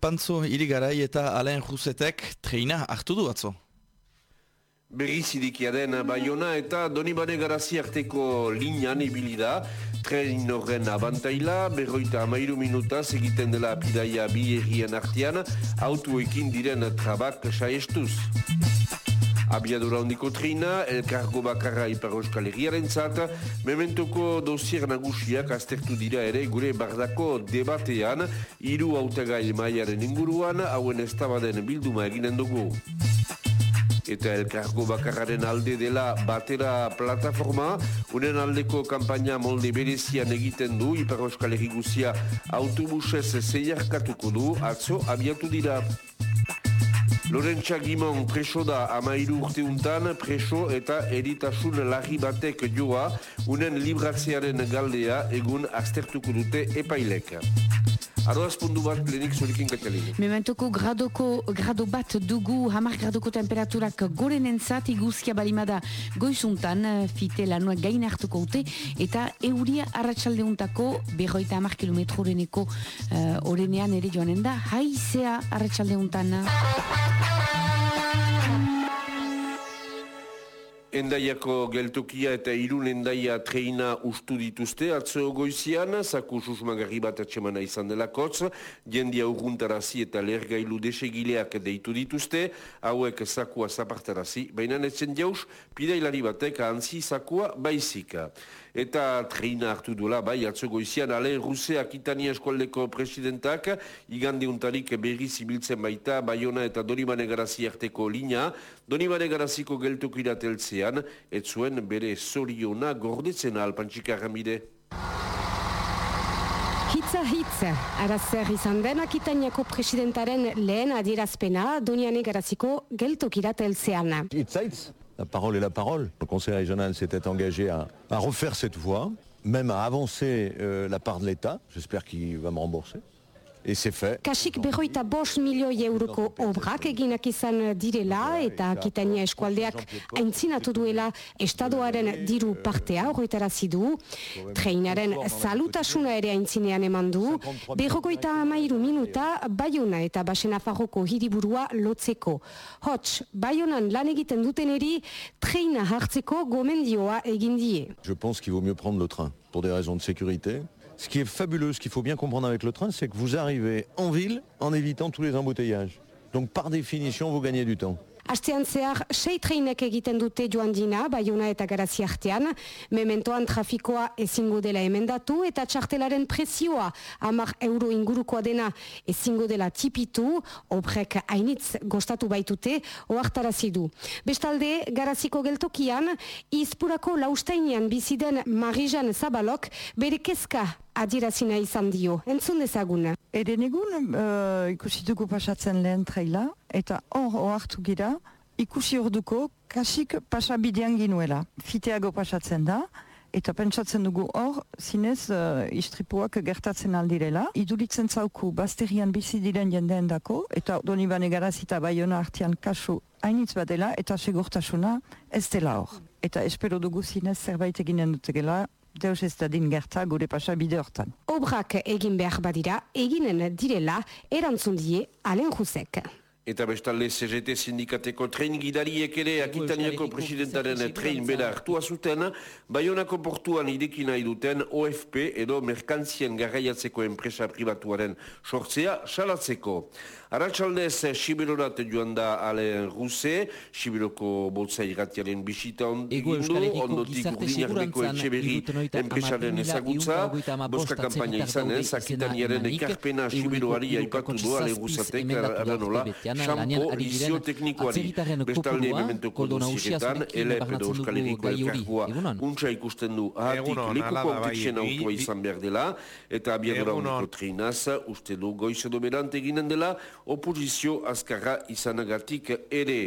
Pantzo irigarai eta Alain Rusetek treina hartu du atzo. Berrizidikia den Bayona eta Donibane Garazi arteko linean ibili da. Tren horren abantaila, berroita amairu minuta egiten dela apidaia bi errien artean, autuekin diren trabak saestuz. Abiadura hondiko trina, elkargo bakarra ipar euskal herriaren zat, mementoko dosier nagusiak aztertu dira ere gure bardako debatean, hiru autagai maiaren inguruan, hauen estabaden bilduma eginen dugu. Eta elkargo bakarraren alde dela batera plataforma, unen aldeko kampaina molde berezian egiten du, ipar euskal herri guzia autobusez zeiarkatuko du, atzo abiatu dira. Lorentza Gimon preso da amairu urteuntan preso eta eritasun larri batek joa unen libratzearen galdea egun aztertuko dute epailek. Aroaz pundu bat lehenik zurikin katalin. Mementoko gradoko, grado bat dugu hamar gradoko temperaturak goren entzat iguzkia balimada goizuntan fite lanua gain hartuko ute eta euria arratsaldeuntako berroita hamar kilometro oreneko uh, ere joanen da haizea arratsaldeuntan. Endaiako geltokia eta irun endaia treina ustu dituzte, atzo goizian, zaku susmagarri bat atxemana izan dela kotz, jendia urguntarazi eta lergailu desegileak deitu dituzte, hauek zakua zapartarazi, baina netzen jauz, pidailari batek antzi zakua baizika. Eta treina hartu duela, bai, atzo goizian, ale Rusea Akitania Eskualdeko presidentak, igande untarik berri zibiltzen baita, Bayona eta Donibane Garazi arteko lina, Donibane Garaziko geltoku irateltzean, ez zuen bere zoriona gordetzen alpantxika ramide. Hitza hitza, arazer izan den Akitaniako presidentaren lehen adierazpena Doniane Garaziko geltoku irateltzean. Hitza hitz, la parole est la parole. Le conseil régional s'était engagé à, à, refaire cette voie, même à avancer euh, la part de l'État. J'espère qu'il va me rembourser. Et c'est fait. Kasik berroita bos milioi euroko obrak eginak izan direla eta Akitania eskualdeak aintzinatu duela estadoaren diru partea horretarazi du. Treinaren salutasuna ere aintzinean eman du. Berrogoita amairu minuta Bayona eta Basena Farroko hiriburua lotzeko. Hots, Bayonan lan egiten duteneri treina hartzeko gomendioa egin die. Je pense qu'il vaut mieux prendre le train pour des raisons de sécurité. Ce qui est fabuleux, ce qu'il faut bien comprendre avec le train, c'est que vous arrivez en ville en évitant tous les embouteillages. Donc par définition, vous gagnez du temps. Astean zehar, sei treinek egiten dute joan dina, Bayona eta Garazi artean, mementoan trafikoa ezingo dela emendatu eta txartelaren presioa amar euro ingurukoa dena ezingo dela tipitu, obrek hainitz gostatu baitute, oartarazi du. Bestalde, Garaziko geltokian, izpurako laustainean biziden Marijan Zabalok, bere kezka adirazina izan dio. Entzun dezaguna. Eren egun uh, ikusi dugu pasatzen lehen traila, eta hor oartu gira, ikusi orduko kasik pasabidean ginuela. Fiteago pasatzen da, eta pentsatzen dugu hor, zinez uh, istripuak gertatzen aldirela. Iduritzen zauku basterian bizi diren jendeen dako, eta doni bane garazita baiona artian kasu hainitz badela, eta segurtasuna ez dela hor. Eta espero dugu zinez zerbait eginen dutegela, deus ez dadin gerta gure pasabide hortan. Obrak egin behar badira, eginen direla, erantzun die Alen Jusek. Eta bestalde CGT sindikateko tren gidariek ere Akitaniako presidentaren tren bera hartua zuten, Bayonako portuan ideki nahi duten OFP edo merkantzien garraiatzeko enpresa privatuaren sortzea salatzeko. Arratxaldez, Sibirorat joan da Alain Ruse, Sibiroko boltza irratiaren bisita ondu, ondotik urdinarreko etxe berri enpresaren ezagutza, boska kampaina izan ez, Akitaniaren ekarpena Sibiroari aipatu du Alain Rusatek, aranola, xampo izio teknikoari. Bestalde mementoko duziretan, ele edo Euskal Herriko elkargoa. Untsa ikusten du ahatik lekuko autetxen autua izan behar dela, eta abiadura honiko treinaz, uste du goizedo berant eginen dela, opozizio azkarra izanagatik ere.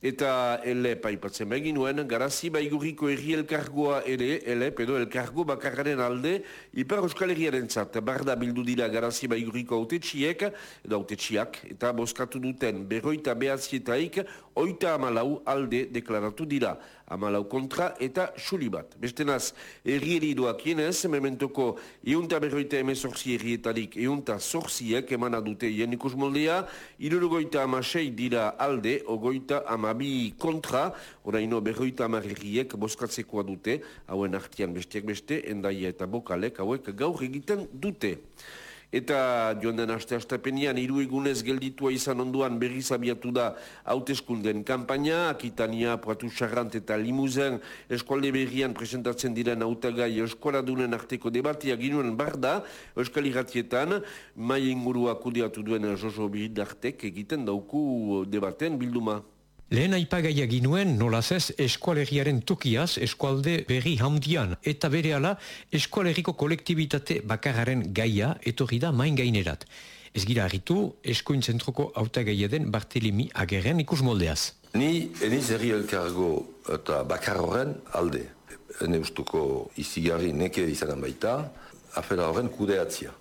Eta elep aipatzen begin nuen, garazi baigurriko erri elkargoa ere, elep edo elkargo bakarraren alde, Ipar Euskal Herriaren zat, barda bildu dira garazi baigurriko autetxiek, edo autetxiak, eta boskatu duten berroita behatzietaik, oita amalau alde deklaratu dira. Amalau kontra eta xuli bat. Bestenaz, erri eridoak jenez, mementoko eunta berroita emezorzi errietarik eunta zorziek emana dute jenikus moldea, irurogoita amasei dira alde, ogoita amabi kontra, oraino berroita amarriek boskatzekoa dute, hauen artian bestiak beste, endaia eta bokalek hauek gaur egiten dute. Eta joan den aste astapenian, hiru egunez gelditua izan onduan berriz abiatu da hauteskunden kampaina, Akitania, Poatu Charrant eta Limuzen eskualde berrian presentatzen diren hautagai eskola dunen arteko debatia ginuen barda, Euskal Iratietan, mai ingurua kudeatu duen Jojo Bidartek egiten dauku debaten bilduma. Lehen aipagaia ginuen nolaz ez eskualeriaren tokiaz eskualde berri handian eta bere ala eskualeriko kolektibitate bakararen gaia etorri da main gainerat. Ez gira harritu eskoin zentroko auta den Bartelemi agerren ikus moldeaz. Ni eniz herri elkargo eta bakar horren alde. Ene ustuko izigarri neke izanen baita, afera horren kudeatzia.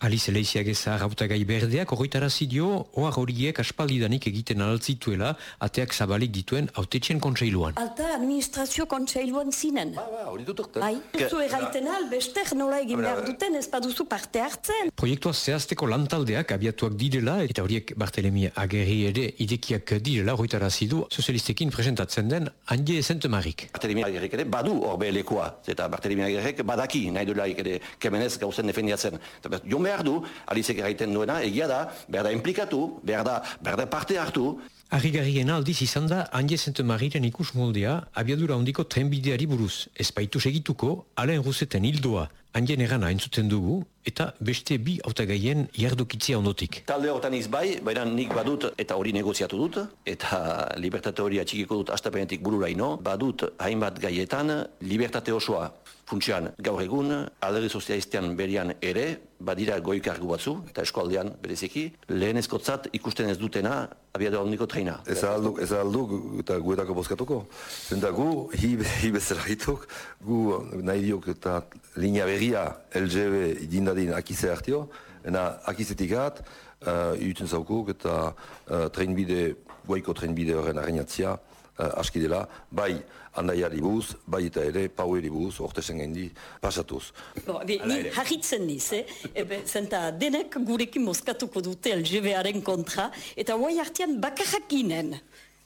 Alice Leiziak eza rautagai berdeak horretara zidio, oar horiek aspaldidanik egiten altzituela, ateak zabalik dituen autetxen kontseiluan. Alta administrazio kontseiluan zinen. Ba, ba, hori dut orte. Bai, zu erraiten al, bester nola egin behar duten ez baduzu parte hartzen. Proiektua zehazteko lantaldeak abiatuak direla, eta horiek Bartelemi agerri ere idekiak direla, horretara zidu, sozialistekin presentatzen den, handi ezentemarik. Bartelemi agerrik ere, badu hor behelekoa, eta Bartelemi agerrik badaki, nahi dulaik ere, kemenez gauzen defendiatzen. Jo behar du, alizek erraiten duena, egia da, behar da implikatu, behar da, behar da parte hartu. Arrigarrien aldiz izan da, handi mariren ikus moldea, abiadura hondiko trenbideari buruz. Ez baitu segituko, alen ruseten hildoa, handien erana entzuten dugu, eta beste bi autagaien jardukitzia ondotik. Talde hortan izbai, baina nik badut eta hori negoziatu dut, eta libertate hori atxikiko dut astapenetik bururaino, badut hainbat gaietan libertate osoa funtsian gaur egun, alderri sozialistean berian ere, badira goikargu batzu, eta eskualdean bereziki, lehen ezkotzat ikusten ez dutena, abiadu aldiko treina. Ez alduk, ez alduk, eta guetako bozkatuko. Zenta gu, hi, hi bezala hituk, gu nahi diok eta linea berria LGB idindadin akize hartio, ena akizetik hat, uh, iten zaukuk eta uh, trenbide, goiko trenbide horren arreinatzia, uh, aski dela, bai handaiari buz, bai eta ere paueri buz, ortezen gendi, pasatuz. Bo, be, ni harritzen niz, eh? Ebe, zenta denek gurekin moskatuko dute LGB-aren kontra, eta guai hartian bakarrak ginen.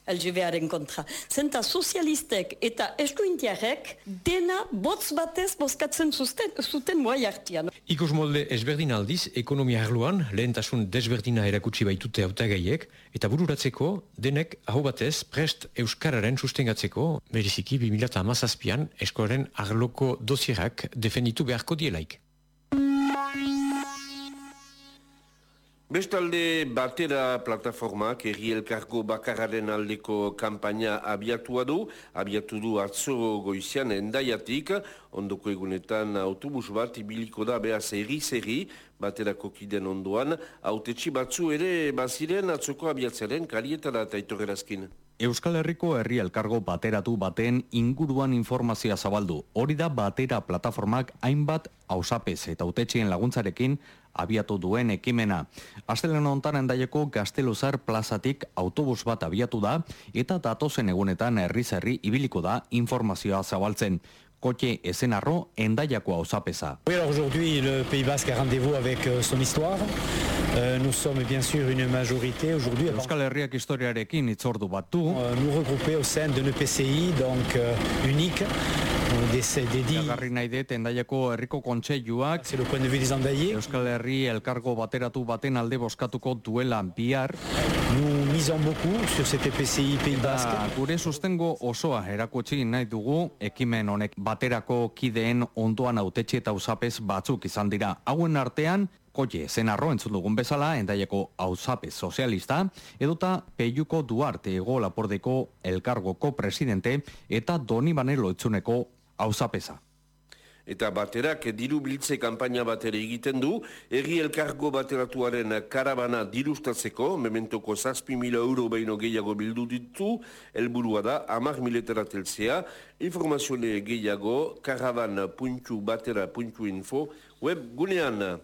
LGB-aren kontra. Zenta sozialistek eta eskuintiarek dena botz batez bozkatzen zuten, zuten moai hartian. Ikus molde ezberdin aldiz, ekonomia arloan lehentasun desberdina erakutsi baitute autagaiek eta bururatzeko denek aho batez prest Euskararen sustengatzeko beriziki 2008an eskolaren arloko dosierak defenditu beharko dielaik. Bestalde batera plataformak erri elkargo bakararen aldeko kampaina abiatua du, abiatu du atzo goizian endaiatik, ondoko egunetan autobus bat ibiliko da behaz erri-zerri, baterako kiden ondoan, autetxi batzu ere baziren atzoko abiatzaren karietara eta itorrerazkin. Euskal Herriko herri elkargo bateratu baten inguruan informazioa zabaldu. Hori da batera plataformak hainbat hausapez eta utetxien laguntzarekin abiatu duen ekimena. Astelen ontan endaieko Gazteluzar plazatik autobus bat abiatu da eta datozen egunetan herri-zerri ibiliko da informazioa zabaltzen. Kotxe esenarro endaiako hausapeza. Oui, alors aujourd'hui le Pays Basque a rendez-vous avec euh, son histoire. Euh, nous sommes bien sûr une majorité aujourd'hui. Euskal Herriak historiarekin itzordu bat du. Euh, nous regrouper au sein d'un EPCI donc euh, unique. Garri nahi dut, endaiako herriko kontseiluak Euskal Herri elkargo bateratu baten alde boskatuko duela bihar Gure sustengo osoa erakutsi nahi dugu ekimen honek baterako kideen ondoan autetxe eta usapez batzuk izan dira Hauen artean Koie, zenarro entzun dugun bezala, endaiako hauzapez sozialista, edota Peiuko Duarte ego lapordeko elkargoko presidente eta Doni Banelo etzuneko hauzapeza. Eta baterak diru biltze kampaina batera egiten du, erri elkargo bateratuaren karabana dirustatzeko, mementoko zazpi mila euro behin gehiago bildu ditu, helburua da, amak miletera teltzea, informazione gehiago, karaban.batera.info, web gunean.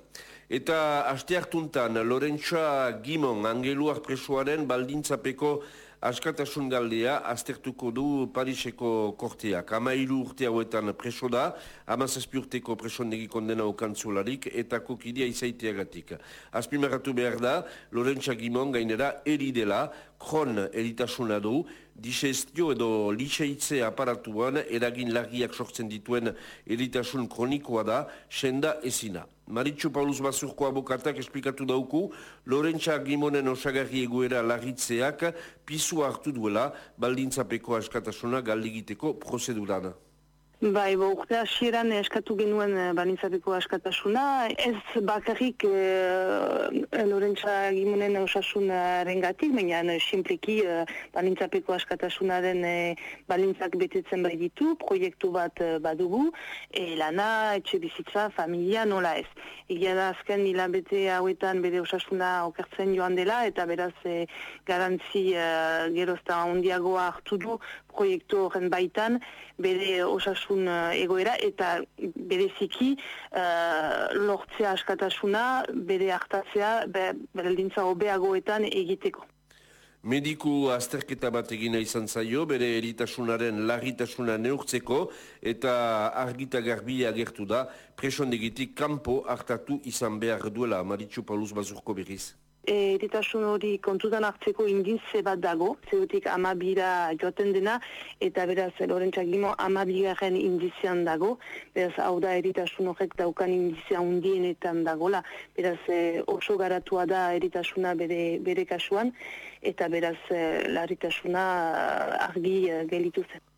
Eta aste hartuntan, Lorentza Gimon, angeluar presoaren baldintzapeko askatasun galdea aztertuko du Pariseko korteak. Ama iru urte hauetan preso da, ama zazpi urteko presondegi kondena okantzularik eta kokidia izaiteagatik. Azpimarratu behar da, Lorentza Gimon gainera eridela, kron eritasuna du, disestio edo liseitze aparatuan eragin lagiak sortzen dituen eritasun kronikoa da, senda ezina. Maritxo Paulus Bazurko abokatak esplikatu dauku, Lorentza Gimonen osagarri egoera lagitzeak pisu hartu duela baldintzapeko askatasuna galdigiteko prozedurana. Bai, bo, urte hasieran eskatu genuen e, balintzapeko askatasuna. Ez bakarrik e, Lorentza Gimonen osasunaren baina e, simpliki e, balintzapeko askatasunaren e, balintzak betetzen bai ditu, proiektu bat e, badugu, e, lana, etxe bizitza, familia, nola ez. Egia da azken hilabete hauetan bere osasuna okertzen joan dela, eta beraz e, garantzi e, gerozta handiagoa hartu du proiektu horren baitan bere osasun eh, egoera eta bereziki uh, lortzea askatasuna bere hartatzea bere lintza hobeagoetan egiteko. Mediku azterketa bat egina izan zaio, bere eritasunaren lagitasuna neurtzeko eta argita garbia agertu da, presondegitik kanpo hartatu izan behar duela, Maritxu Paulus Bazurko berriz eritasun hori kontutan hartzeko indize bat dago, zerutik amabira joten dena, eta beraz, Lorentza Gimo amabigaren indizean dago, beraz, hau da eritasun horrek daukan indizea undienetan dagola, beraz, e, oso garatua da eritasuna bere, bere kasuan, eta beraz, e, laritasuna argi e, gelitu zen.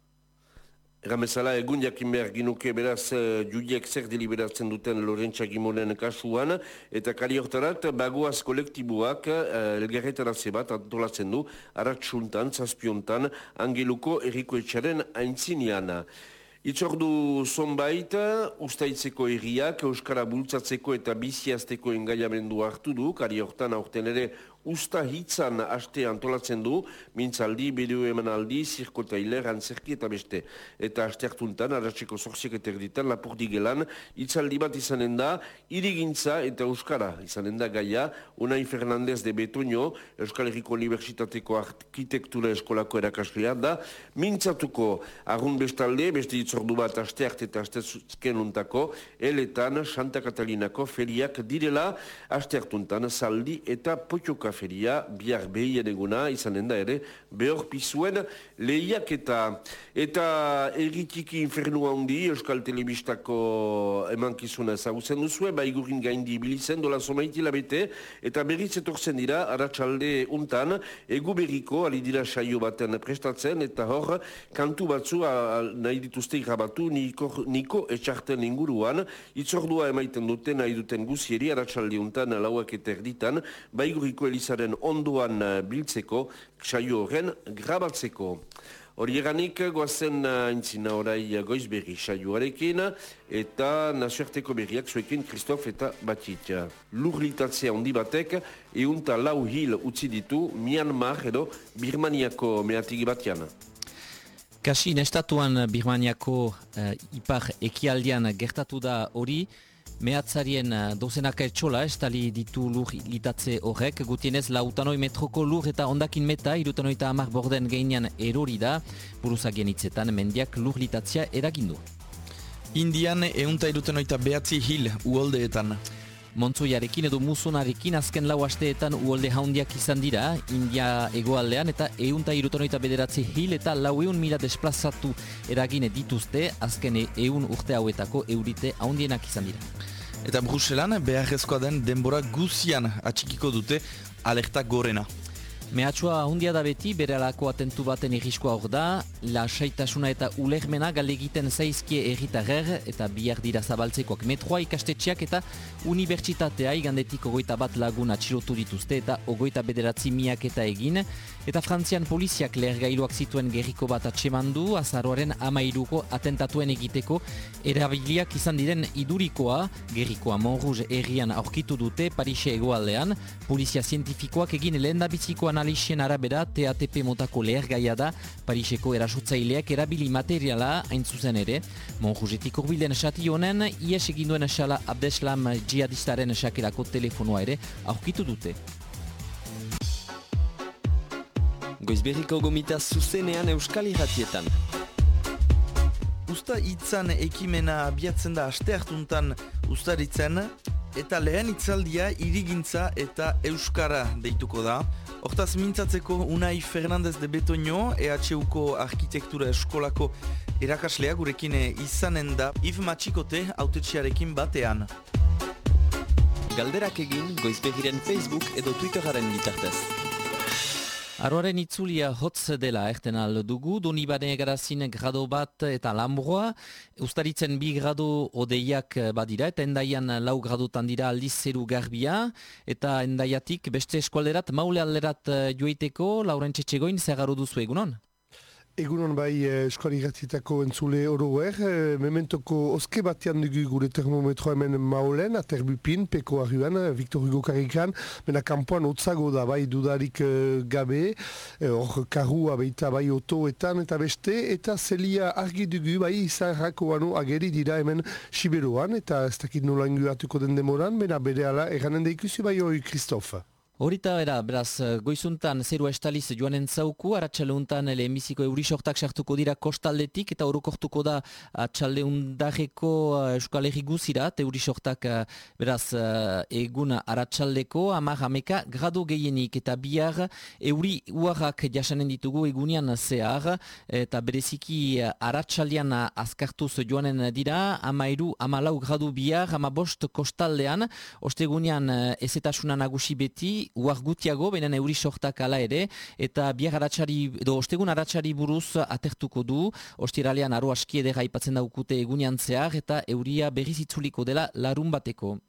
Ramezala, egun jakin behar ginuke beraz uh, judiek zer deliberatzen duten Lorentza Gimonen kasuan, eta kari hortarat, bagoaz kolektiboak uh, elgerretara zebat antolatzen du, aratsuntan, zazpiontan, angeluko eriko etxaren aintzinean. Itzordu zonbait, ustaitzeko erriak, Euskara bultzatzeko eta biziazteko engaiamendu hartu du, kari hortan aurten ere usta hitzan aste antolatzen du, mintzaldi, bideo emanaldi, zirko tailer, antzerki eta beste. Eta aste hartuntan, aratzeko zorziek eta erditan, lapurdi gelan, hitzaldi bat izanen da, irigintza eta Euskara. Izanen da gaia, Unai Fernandez de Betoño, Euskal Herriko Universitateko Arkitektura Eskolako erakaslea da, mintzatuko argun bestalde, beste hitzordu bat aste arte eta aste zuzkenuntako, eletan Santa Catalinako feriak direla, aste hartuntan, saldi eta potioka feria, bihar behien eguna, izanen da ere, behor pizuen lehiak eta eta erritiki infernua handi, Euskal Telebistako emankizuna ezagutzen duzue, ba igurin gaindi bilizen dola somaiti labete, eta berriz etortzen dira, aratsalde untan, egu berriko, ali dira saio baten prestatzen, eta hor, kantu batzu a, nahi dituzte irabatu, niko, niko etxarten inguruan, itzordua emaiten dute, nahi duten guzieri, aratsalde untan, lauak eta erditan, ba iguriko elizaren onduan eh, biltzeko, saio horren grabatzeko. Hori eganik, goazen intzina eh, orai goizberri saioarekin, eta nazioarteko berriak zuekin Kristof eta Batit. Lurlitatzea ondi batek, eunta lau hil utzi ditu Myanmar edo Birmaniako mehatigi batian. Kasi, nestatuan Birmaniako uh, ipar ekialdian gertatu da hori, Mehatzarien uh, dozenaka etxola estali ditu lur litatze horrek, gutienez lautanoi metroko lur eta ondakin meta irutanoi eta amak borden geinean erori da, buruzagien hitzetan mendiak lur litatzea eragindu. Indian eunta irutanoi eta behatzi hil uoldeetan. Montzoiarekin edo musonarekin azken lau asteetan uolde haundiak izan dira, India egoaldean eta eunta irutonoita bederatzi hil eta lau eun mila desplazatu eragine dituzte, azken eun urte hauetako eurite haundienak izan dira. Eta Bruselan beharrezkoa den denbora guzian atxikiko dute alerta gorena. Mehatxua hundia da beti, bere alako atentu baten irriskoa hor da, la saitasuna eta ulermena galegiten zaizkie erritarrer eta bihar dira zabaltzekoak metroa ikastetxeak eta unibertsitatea igandetik ogoita bat lagun atxilotu dituzte eta ogoita bederatzi miak eta egin, eta frantzian poliziak lehergailuak zituen gerriko bat atsemandu, azaroaren amairuko atentatuen egiteko, erabiliak izan diren idurikoa, gerrikoa Monruz errian aurkitu dute Parise egoaldean, polizia zientifikoak egin lehen da analisien arabera TATP motako lehergaia da Pariseko erasotzaileak erabili materiala hain zuzen ere. Monjuzetik urbilen esati honen, ies eginduen esala Abdeslam jihadistaren esakerako telefonoa ere aurkitu dute. goizberriko gomita zuzenean euskal irratietan. Usta itzan ekimena abiatzen da aste hartuntan ustaritzen, eta lehen itzaldia irigintza eta euskara deituko da. Hortaz mintzatzeko Unai Fernandez de Betoño, EHUko arkitektura eskolako erakaslea gurekin izanen da, Yves Matxikote autetxiarekin batean. Galderak egin goizbegiren Facebook edo Twitteraren bitartez. Aroaren itzulia hotz dela erten aldo dugu, doni bane garazin grado bat eta lambroa, ustaritzen bi grado odeiak badira, eta endaian lau gradotan dira aldiz zeru garbia, eta endaiatik beste eskualderat, maule alderat joiteko, lauren txetxegoin, zer duzu egunon? Egunon bai eh, eskuali gatitako entzule oroer, eh, mementoko oske batean dugu gure termometro hemen maulen, aterbupin, peko arriban, eh, Victor Hugo Karikan, mena kampuan otzago da bai dudarik gabe, hor karua baita bai otoetan eta beste, eta zelia argi dugu bai izan rakoano ageri dira hemen Siberuan, eta ez dakit nola inguatuko den demoran, mena bere ala eranen da ikusi bai hori Kristof. Horita era, beraz, goizuntan zeru estaliz joanen zauku, aratxaleuntan lehenbiziko eurisortak sartuko dira kostaldetik, eta orokortuko da atxaleundareko uh, euskal erriguzirat, eurisortak, uh, beraz, uh, egun aratxaldeko, amar ameka, grado gehienik, eta bihar euri uarrak jasanen ditugu egunean zehar, eta bereziki aratxaldean azkartuz joanen dira, amairu, amalau gradu bihar, amabost kostaldean, ostegunean ezetasuna nagusi beti, uar gutiago, benen euri sortak ala ere, eta biar aratsari, edo ostegun aratsari buruz atertuko du, ostiralean aro aski edera ipatzen daukute egunean zehar, eta euria berriz itzuliko dela larun bateko.